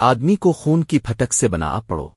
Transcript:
آدمی کو خون کی پھٹک سے بنا پڑو